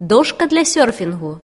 Дошка для сёрфінгу.